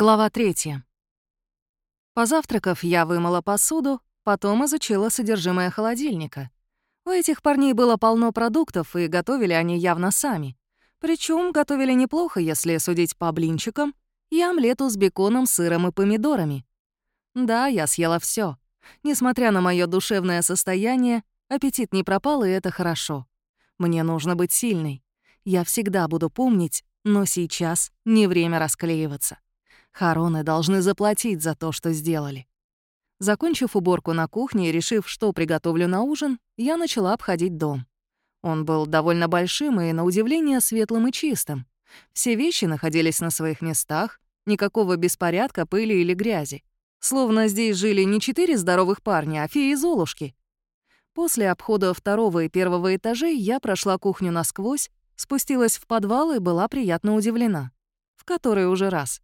Глава 3. Позавтракав, я вымыла посуду, потом изучила содержимое холодильника. У этих парней было полно продуктов, и готовили они явно сами. Причем готовили неплохо, если судить по блинчикам и омлету с беконом, сыром и помидорами. Да, я съела все. Несмотря на мое душевное состояние, аппетит не пропал, и это хорошо. Мне нужно быть сильной. Я всегда буду помнить, но сейчас не время расклеиваться. Хароны должны заплатить за то, что сделали. Закончив уборку на кухне и решив, что приготовлю на ужин, я начала обходить дом. Он был довольно большим и, на удивление, светлым и чистым. Все вещи находились на своих местах, никакого беспорядка, пыли или грязи. Словно здесь жили не четыре здоровых парня, а феи Золушки. После обхода второго и первого этажей я прошла кухню насквозь, спустилась в подвал и была приятно удивлена. В который уже раз.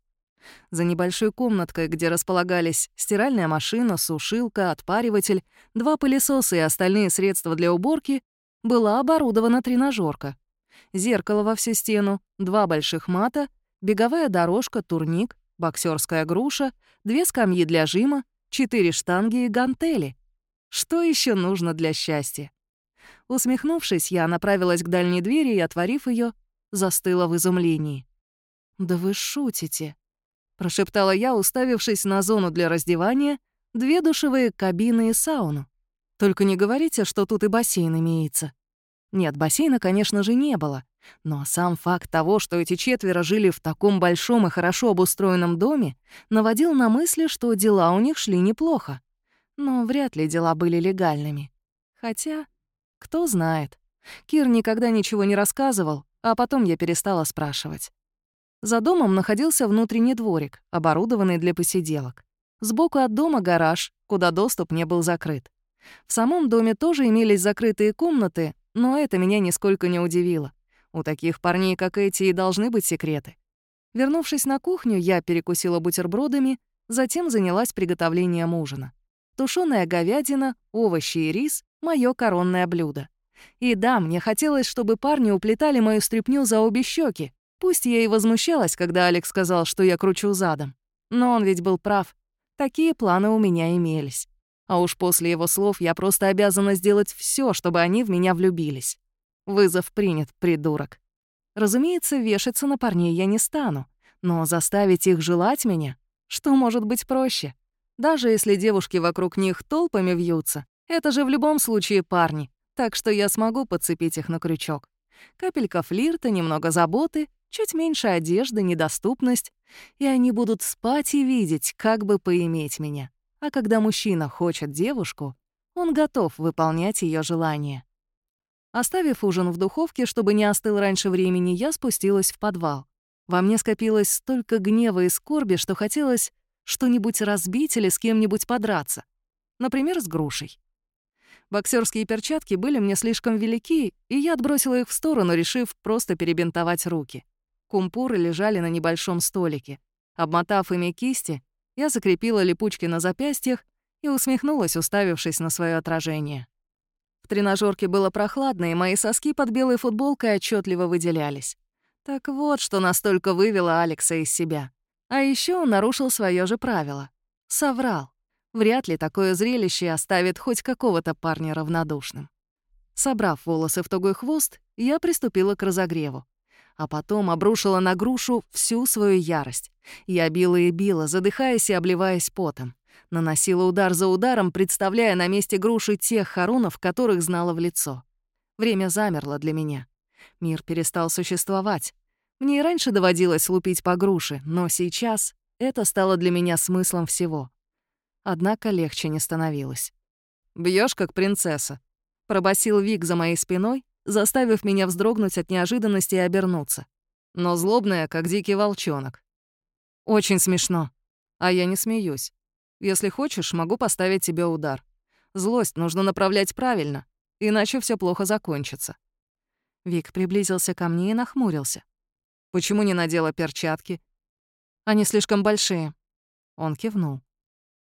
За небольшой комнаткой, где располагались стиральная машина, сушилка, отпариватель, два пылесоса и остальные средства для уборки, была оборудована тренажерка. Зеркало во всю стену, два больших мата, беговая дорожка, турник, боксерская груша, две скамьи для жима, четыре штанги и гантели. Что еще нужно для счастья? Усмехнувшись, я направилась к дальней двери и, отворив ее, застыла в изумлении. «Да вы шутите!» — прошептала я, уставившись на зону для раздевания, две душевые кабины и сауну. «Только не говорите, что тут и бассейн имеется». Нет, бассейна, конечно же, не было. Но сам факт того, что эти четверо жили в таком большом и хорошо обустроенном доме, наводил на мысли, что дела у них шли неплохо. Но вряд ли дела были легальными. Хотя, кто знает. Кир никогда ничего не рассказывал, а потом я перестала спрашивать. За домом находился внутренний дворик, оборудованный для посиделок. Сбоку от дома гараж, куда доступ не был закрыт. В самом доме тоже имелись закрытые комнаты, но это меня нисколько не удивило. У таких парней, как эти, и должны быть секреты. Вернувшись на кухню, я перекусила бутербродами, затем занялась приготовлением ужина. Тушёная говядина, овощи и рис — моё коронное блюдо. И да, мне хотелось, чтобы парни уплетали мою стряпню за обе щеки, Пусть я и возмущалась, когда Алекс сказал, что я кручу задом. Но он ведь был прав. Такие планы у меня имелись. А уж после его слов я просто обязана сделать все, чтобы они в меня влюбились. Вызов принят, придурок. Разумеется, вешаться на парней я не стану. Но заставить их желать меня, что может быть проще? Даже если девушки вокруг них толпами вьются, это же в любом случае парни, так что я смогу подцепить их на крючок. Капелька флирта, немного заботы, чуть меньше одежды, недоступность, и они будут спать и видеть, как бы поиметь меня. А когда мужчина хочет девушку, он готов выполнять ее желания. Оставив ужин в духовке, чтобы не остыл раньше времени, я спустилась в подвал. Во мне скопилось столько гнева и скорби, что хотелось что-нибудь разбить или с кем-нибудь подраться. Например, с грушей. Боксерские перчатки были мне слишком велики, и я отбросила их в сторону, решив просто перебинтовать руки. Кумпуры лежали на небольшом столике. Обмотав ими кисти, я закрепила липучки на запястьях и усмехнулась, уставившись на свое отражение. В тренажерке было прохладно, и мои соски под белой футболкой отчетливо выделялись. Так вот, что настолько вывело Алекса из себя. А еще он нарушил свое же правило. Соврал. Вряд ли такое зрелище оставит хоть какого-то парня равнодушным. Собрав волосы в тугой хвост, я приступила к разогреву а потом обрушила на грушу всю свою ярость. Я била и била, задыхаясь и обливаясь потом. Наносила удар за ударом, представляя на месте груши тех харунов, которых знала в лицо. Время замерло для меня. Мир перестал существовать. Мне и раньше доводилось лупить по груше, но сейчас это стало для меня смыслом всего. Однако легче не становилось. Бьешь как принцесса», — пробасил Вик за моей спиной, заставив меня вздрогнуть от неожиданности и обернуться. Но злобная, как дикий волчонок. Очень смешно. А я не смеюсь. Если хочешь, могу поставить тебе удар. Злость нужно направлять правильно, иначе все плохо закончится. Вик приблизился ко мне и нахмурился. «Почему не надела перчатки?» «Они слишком большие». Он кивнул.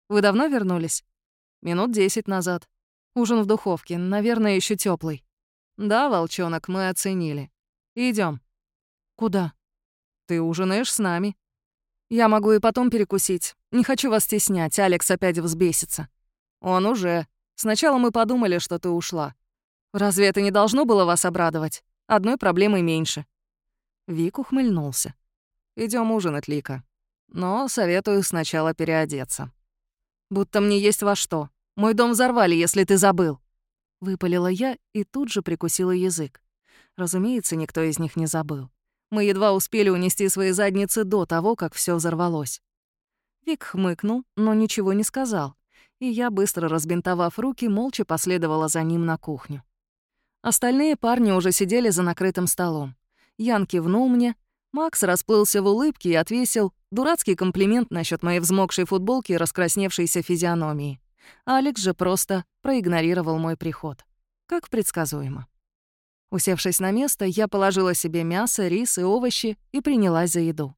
«Вы давно вернулись?» «Минут десять назад. Ужин в духовке, наверное, еще теплый. «Да, волчонок, мы оценили. Идем. «Куда?» «Ты ужинаешь с нами». «Я могу и потом перекусить. Не хочу вас стеснять, Алекс опять взбесится». «Он уже. Сначала мы подумали, что ты ушла. Разве это не должно было вас обрадовать? Одной проблемой меньше». Вик ухмыльнулся. Идем ужинать, Лика. Но советую сначала переодеться». «Будто мне есть во что. Мой дом взорвали, если ты забыл». Выпалила я и тут же прикусила язык. Разумеется, никто из них не забыл. Мы едва успели унести свои задницы до того, как все взорвалось. Вик хмыкнул, но ничего не сказал, и я, быстро разбинтовав руки, молча последовала за ним на кухню. Остальные парни уже сидели за накрытым столом. Ян кивнул мне, Макс расплылся в улыбке и отвесил дурацкий комплимент насчет моей взмокшей футболки и раскрасневшейся физиономии. Алекс же просто проигнорировал мой приход. Как предсказуемо. Усевшись на место, я положила себе мясо, рис и овощи и принялась за еду.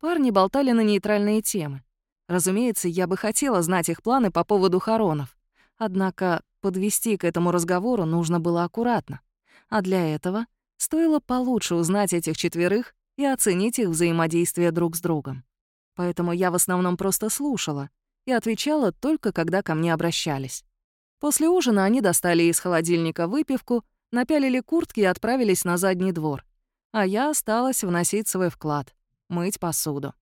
Парни болтали на нейтральные темы. Разумеется, я бы хотела знать их планы по поводу хоронов. Однако подвести к этому разговору нужно было аккуратно. А для этого стоило получше узнать этих четверых и оценить их взаимодействие друг с другом. Поэтому я в основном просто слушала, и отвечала только, когда ко мне обращались. После ужина они достали из холодильника выпивку, напялили куртки и отправились на задний двор. А я осталась вносить свой вклад — мыть посуду.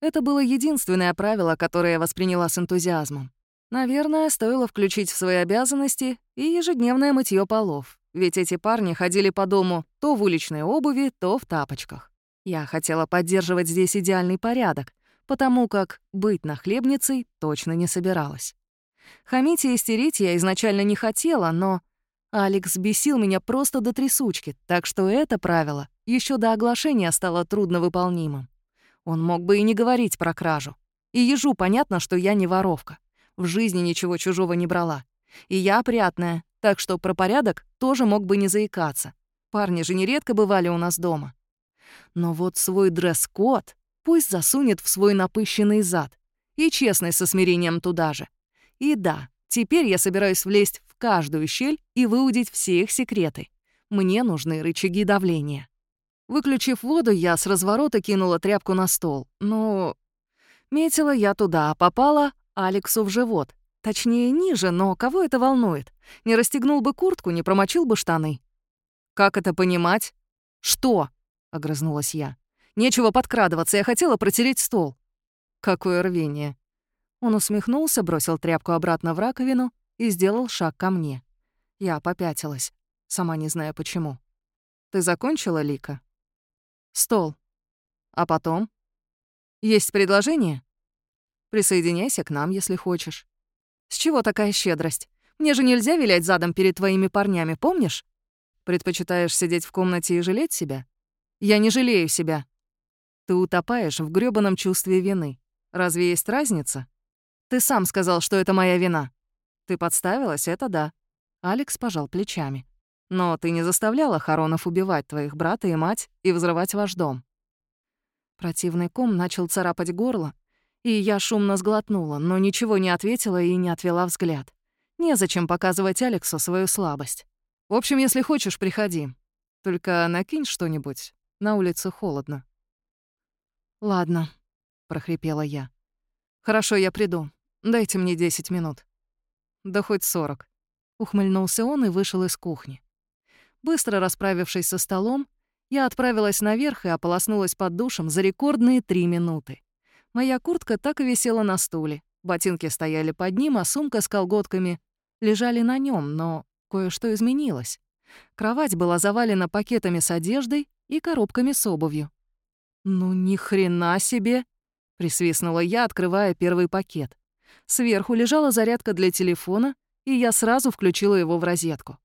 Это было единственное правило, которое я восприняла с энтузиазмом. Наверное, стоило включить в свои обязанности и ежедневное мытье полов, ведь эти парни ходили по дому то в уличной обуви, то в тапочках. Я хотела поддерживать здесь идеальный порядок, потому как быть нахлебницей точно не собиралась. Хамить и истерить я изначально не хотела, но Алекс бесил меня просто до трясучки, так что это правило еще до оглашения стало трудновыполнимым. Он мог бы и не говорить про кражу. И ежу понятно, что я не воровка. В жизни ничего чужого не брала. И я опрятная, так что про порядок тоже мог бы не заикаться. Парни же нередко бывали у нас дома. Но вот свой дресс-код Пусть засунет в свой напыщенный зад. И честный со смирением туда же. И да, теперь я собираюсь влезть в каждую щель и выудить все их секреты. Мне нужны рычаги давления. Выключив воду, я с разворота кинула тряпку на стол. Но метила я туда, а попала Алексу в живот. Точнее, ниже, но кого это волнует? Не расстегнул бы куртку, не промочил бы штаны. «Как это понимать?» «Что?» — огрызнулась я. Нечего подкрадываться, я хотела протереть стол». «Какое рвение!» Он усмехнулся, бросил тряпку обратно в раковину и сделал шаг ко мне. Я попятилась, сама не зная почему. «Ты закончила, Лика?» «Стол. А потом?» «Есть предложение?» «Присоединяйся к нам, если хочешь». «С чего такая щедрость? Мне же нельзя вилять задом перед твоими парнями, помнишь? Предпочитаешь сидеть в комнате и жалеть себя? Я не жалею себя. Ты утопаешь в грёбаном чувстве вины. Разве есть разница? Ты сам сказал, что это моя вина. Ты подставилась, это да. Алекс пожал плечами. Но ты не заставляла Харонов убивать твоих брата и мать и взрывать ваш дом. Противный ком начал царапать горло, и я шумно сглотнула, но ничего не ответила и не отвела взгляд. Незачем показывать Алексу свою слабость. В общем, если хочешь, приходи. Только накинь что-нибудь. На улице холодно. «Ладно», — прохрипела я. «Хорошо, я приду. Дайте мне 10 минут». «Да хоть 40». Ухмыльнулся он и вышел из кухни. Быстро расправившись со столом, я отправилась наверх и ополоснулась под душем за рекордные три минуты. Моя куртка так и висела на стуле. Ботинки стояли под ним, а сумка с колготками лежали на нем, но кое-что изменилось. Кровать была завалена пакетами с одеждой и коробками с обувью. «Ну ни хрена себе!» — присвистнула я, открывая первый пакет. Сверху лежала зарядка для телефона, и я сразу включила его в розетку.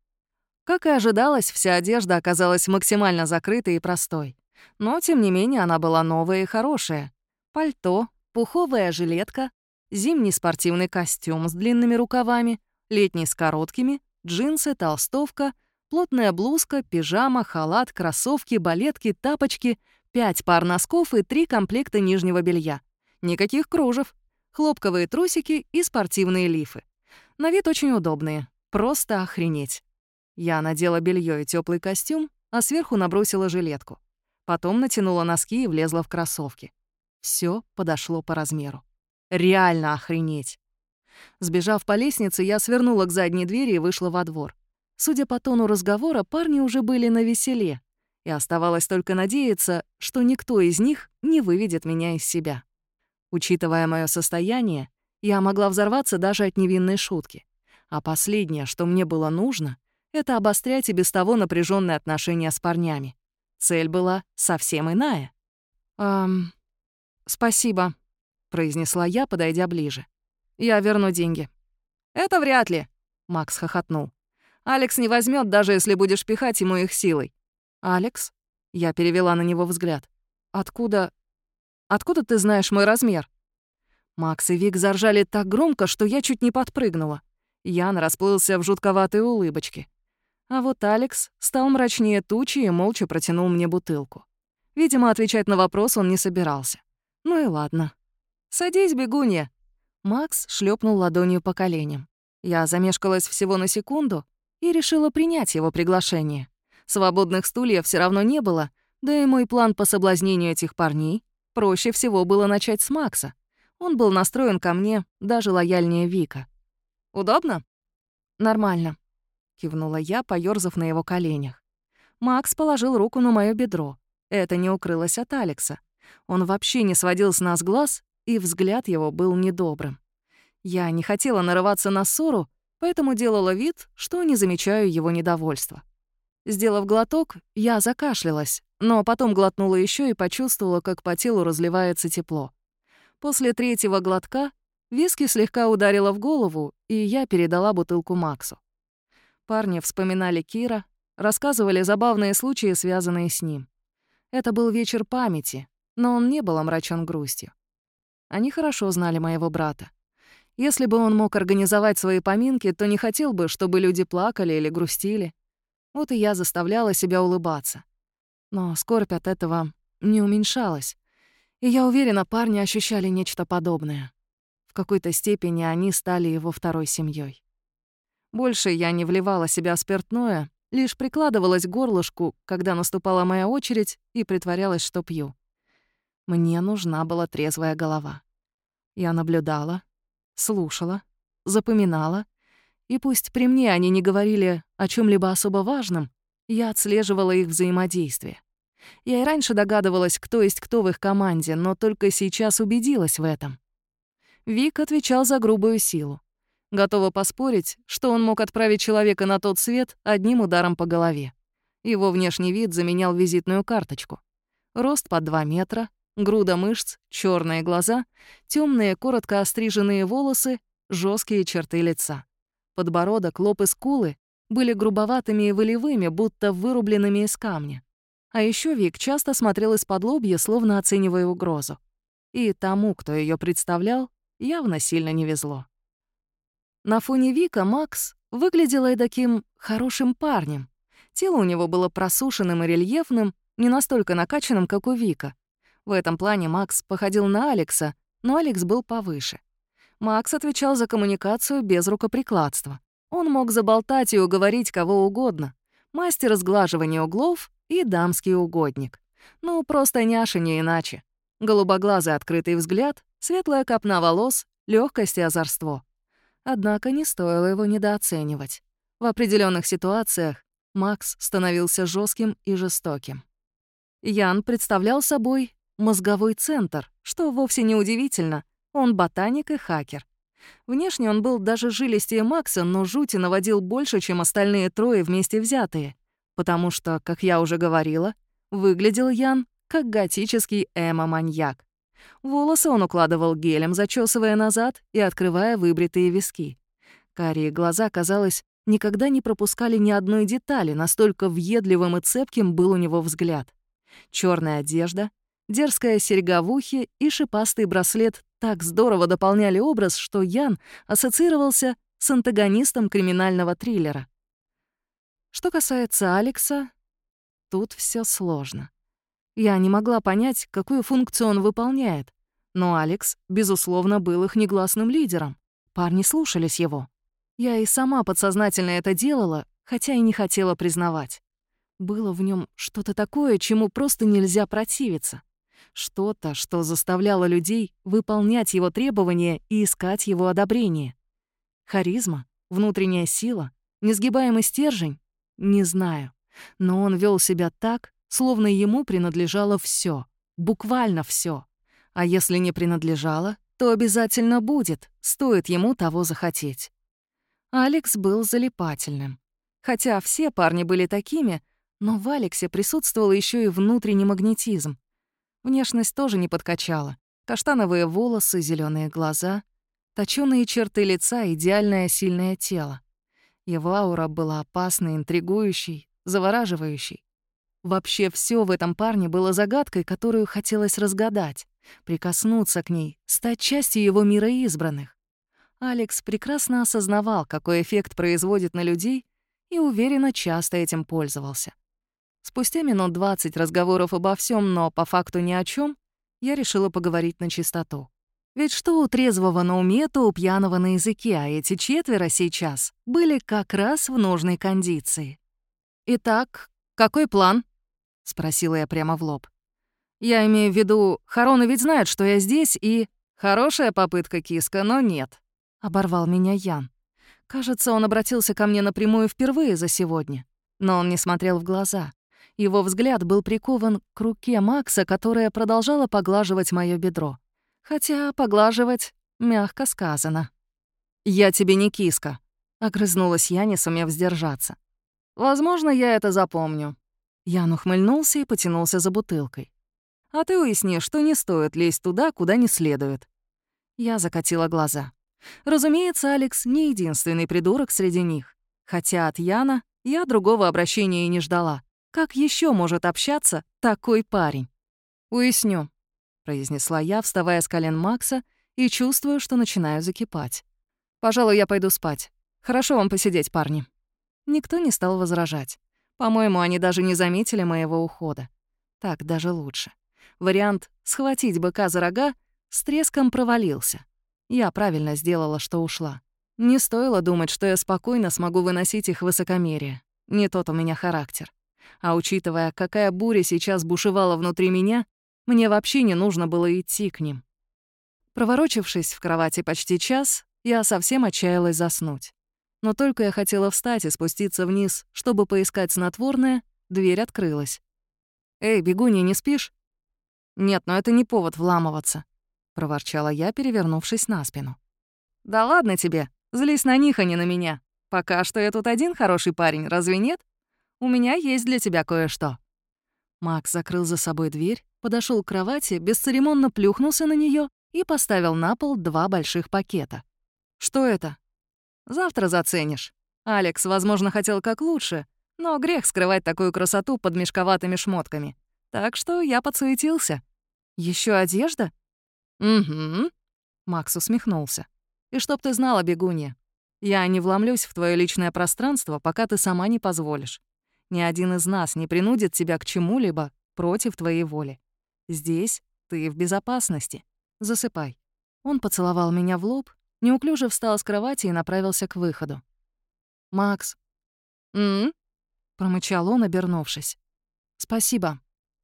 Как и ожидалось, вся одежда оказалась максимально закрытой и простой. Но, тем не менее, она была новая и хорошая. Пальто, пуховая жилетка, зимний спортивный костюм с длинными рукавами, летний с короткими, джинсы, толстовка, плотная блузка, пижама, халат, кроссовки, балетки, тапочки — Пять пар носков и три комплекта нижнего белья. Никаких кружев. Хлопковые трусики и спортивные лифы. На вид очень удобные. Просто охренеть. Я надела белье и теплый костюм, а сверху набросила жилетку. Потом натянула носки и влезла в кроссовки. Все подошло по размеру. Реально охренеть. Сбежав по лестнице, я свернула к задней двери и вышла во двор. Судя по тону разговора, парни уже были на веселе, и оставалось только надеяться, что никто из них не выведет меня из себя. Учитывая мое состояние, я могла взорваться даже от невинной шутки. А последнее, что мне было нужно, это обострять и без того напряженные отношения с парнями. Цель была совсем иная. «Эм, спасибо», — произнесла я, подойдя ближе. «Я верну деньги». «Это вряд ли», — Макс хохотнул. «Алекс не возьмет, даже если будешь пихать ему их силой». «Алекс?» — я перевела на него взгляд. «Откуда... откуда ты знаешь мой размер?» Макс и Вик заржали так громко, что я чуть не подпрыгнула. Ян расплылся в жутковатой улыбочке. А вот Алекс стал мрачнее тучи и молча протянул мне бутылку. Видимо, отвечать на вопрос он не собирался. Ну и ладно. «Садись, бегунья!» Макс шлепнул ладонью по коленям. Я замешкалась всего на секунду и решила принять его приглашение. Свободных стульев все равно не было, да и мой план по соблазнению этих парней проще всего было начать с Макса. Он был настроен ко мне даже лояльнее Вика. «Удобно?» «Нормально», — кивнула я, поёрзав на его коленях. Макс положил руку на моё бедро. Это не укрылось от Алекса. Он вообще не сводил с нас глаз, и взгляд его был недобрым. Я не хотела нарываться на ссору, поэтому делала вид, что не замечаю его недовольства. Сделав глоток, я закашлялась, но потом глотнула еще и почувствовала, как по телу разливается тепло. После третьего глотка виски слегка ударило в голову, и я передала бутылку Максу. Парни вспоминали Кира, рассказывали забавные случаи, связанные с ним. Это был вечер памяти, но он не был омрачен грустью. Они хорошо знали моего брата. Если бы он мог организовать свои поминки, то не хотел бы, чтобы люди плакали или грустили. Вот и я заставляла себя улыбаться. Но скорбь от этого не уменьшалась. И я уверена, парни ощущали нечто подобное. В какой-то степени они стали его второй семьей. Больше я не вливала себя спиртное, лишь прикладывалась к горлышку, когда наступала моя очередь, и притворялась, что пью. Мне нужна была трезвая голова. Я наблюдала, слушала, запоминала, и пусть при мне они не говорили о чем либо особо важном, я отслеживала их взаимодействие. Я и раньше догадывалась, кто есть кто в их команде, но только сейчас убедилась в этом. Вик отвечал за грубую силу. Готова поспорить, что он мог отправить человека на тот свет одним ударом по голове. Его внешний вид заменял визитную карточку. Рост под 2 метра, груда мышц, черные глаза, темные коротко остриженные волосы, жесткие черты лица. Подбородок, лоб и скулы были грубоватыми и волевыми, будто вырубленными из камня. А еще Вик часто смотрел из-под лобья, словно оценивая угрозу. И тому, кто ее представлял, явно сильно не везло. На фоне Вика Макс выглядел таким хорошим парнем. Тело у него было просушенным и рельефным, не настолько накачанным, как у Вика. В этом плане Макс походил на Алекса, но Алекс был повыше. Макс отвечал за коммуникацию без рукоприкладства. Он мог заболтать и уговорить кого угодно. Мастер сглаживания углов и дамский угодник. Ну, просто няша не иначе. Голубоглазый открытый взгляд, светлая копна волос, легкость и озорство. Однако не стоило его недооценивать. В определенных ситуациях Макс становился жестким и жестоким. Ян представлял собой мозговой центр, что вовсе не удивительно — он ботаник и хакер. Внешне он был даже жилистее Макса, но жути наводил больше, чем остальные трое вместе взятые. Потому что, как я уже говорила, выглядел Ян как готический эмо-маньяк. Волосы он укладывал гелем, зачесывая назад и открывая выбритые виски. Карие глаза, казалось, никогда не пропускали ни одной детали, настолько въедливым и цепким был у него взгляд. Черная одежда, дерзкая серьга в ухе и шипастый браслет так здорово дополняли образ, что Ян ассоциировался с антагонистом криминального триллера. Что касается Алекса, тут все сложно. Я не могла понять, какую функцию он выполняет, но Алекс, безусловно, был их негласным лидером. Парни слушались его. Я и сама подсознательно это делала, хотя и не хотела признавать. Было в нем что-то такое, чему просто нельзя противиться. Что-то, что заставляло людей выполнять его требования и искать его одобрение. Харизма, внутренняя сила, несгибаемый стержень? Не знаю. Но он вел себя так, словно ему принадлежало все, буквально все. А если не принадлежало, то обязательно будет, стоит ему того захотеть. Алекс был залипательным. Хотя все парни были такими, но в Алексе присутствовал еще и внутренний магнетизм. Внешность тоже не подкачала. Каштановые волосы, зеленые глаза, точёные черты лица, идеальное сильное тело. Его аура была опасной, интригующей, завораживающей. Вообще все в этом парне было загадкой, которую хотелось разгадать, прикоснуться к ней, стать частью его мира избранных. Алекс прекрасно осознавал, какой эффект производит на людей, и уверенно часто этим пользовался. Спустя минут 20 разговоров обо всем, но по факту ни о чем, я решила поговорить на чистоту. Ведь что у трезвого на уме, то у пьяного на языке, а эти четверо сейчас были как раз в нужной кондиции. «Итак, какой план?» — спросила я прямо в лоб. «Я имею в виду, Хароны ведь знают, что я здесь, и...» «Хорошая попытка, киска, но нет», — оборвал меня Ян. Кажется, он обратился ко мне напрямую впервые за сегодня. Но он не смотрел в глаза. Его взгляд был прикован к руке Макса, которая продолжала поглаживать моё бедро. Хотя поглаживать мягко сказано. «Я тебе не киска», — огрызнулась я, не сумев сдержаться. «Возможно, я это запомню». Ян ухмыльнулся и потянулся за бутылкой. «А ты уясни, что не стоит лезть туда, куда не следует». Я закатила глаза. Разумеется, Алекс не единственный придурок среди них. Хотя от Яна я другого обращения и не ждала. Как еще может общаться такой парень? «Уясню», — произнесла я, вставая с колен Макса и чувствую, что начинаю закипать. «Пожалуй, я пойду спать. Хорошо вам посидеть, парни». Никто не стал возражать. По-моему, они даже не заметили моего ухода. Так даже лучше. Вариант «схватить быка за рога» с треском провалился. Я правильно сделала, что ушла. Не стоило думать, что я спокойно смогу выносить их высокомерие. Не тот у меня характер. А учитывая, какая буря сейчас бушевала внутри меня, мне вообще не нужно было идти к ним. Проворочившись в кровати почти час, я совсем отчаялась заснуть. Но только я хотела встать и спуститься вниз, чтобы поискать снотворное, дверь открылась. «Эй, бегунья, не спишь?» «Нет, но это не повод вламываться проворчала я, перевернувшись на спину. «Да ладно тебе, злись на них, а не на меня. Пока что я тут один хороший парень, разве нет? У меня есть для тебя кое-что». Макс закрыл за собой дверь, подошел к кровати, бесцеремонно плюхнулся на нее и поставил на пол два больших пакета. «Что это?» «Завтра заценишь. Алекс, возможно, хотел как лучше, но грех скрывать такую красоту под мешковатыми шмотками. Так что я подсуетился. Еще одежда?» «Угу», — Макс усмехнулся. «И чтоб ты знала, бегунья, я не вломлюсь в твое личное пространство, пока ты сама не позволишь. Ни один из нас не принудит тебя к чему-либо против твоей воли. Здесь ты в безопасности. Засыпай». Он поцеловал меня в лоб, неуклюже встал с кровати и направился к выходу. «Макс». «М?», -м промычал он, обернувшись. «Спасибо.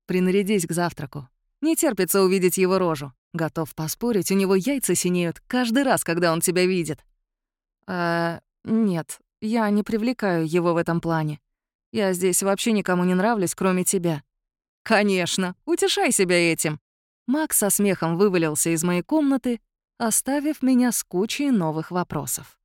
Принарядись к завтраку. Не терпится увидеть его рожу. Готов поспорить, у него яйца синеют каждый раз, когда он тебя видит. Э, нет, я не привлекаю его в этом плане. Я здесь вообще никому не нравлюсь, кроме тебя. Конечно, утешай себя этим. Макс со смехом вывалился из моей комнаты, оставив меня с кучей новых вопросов.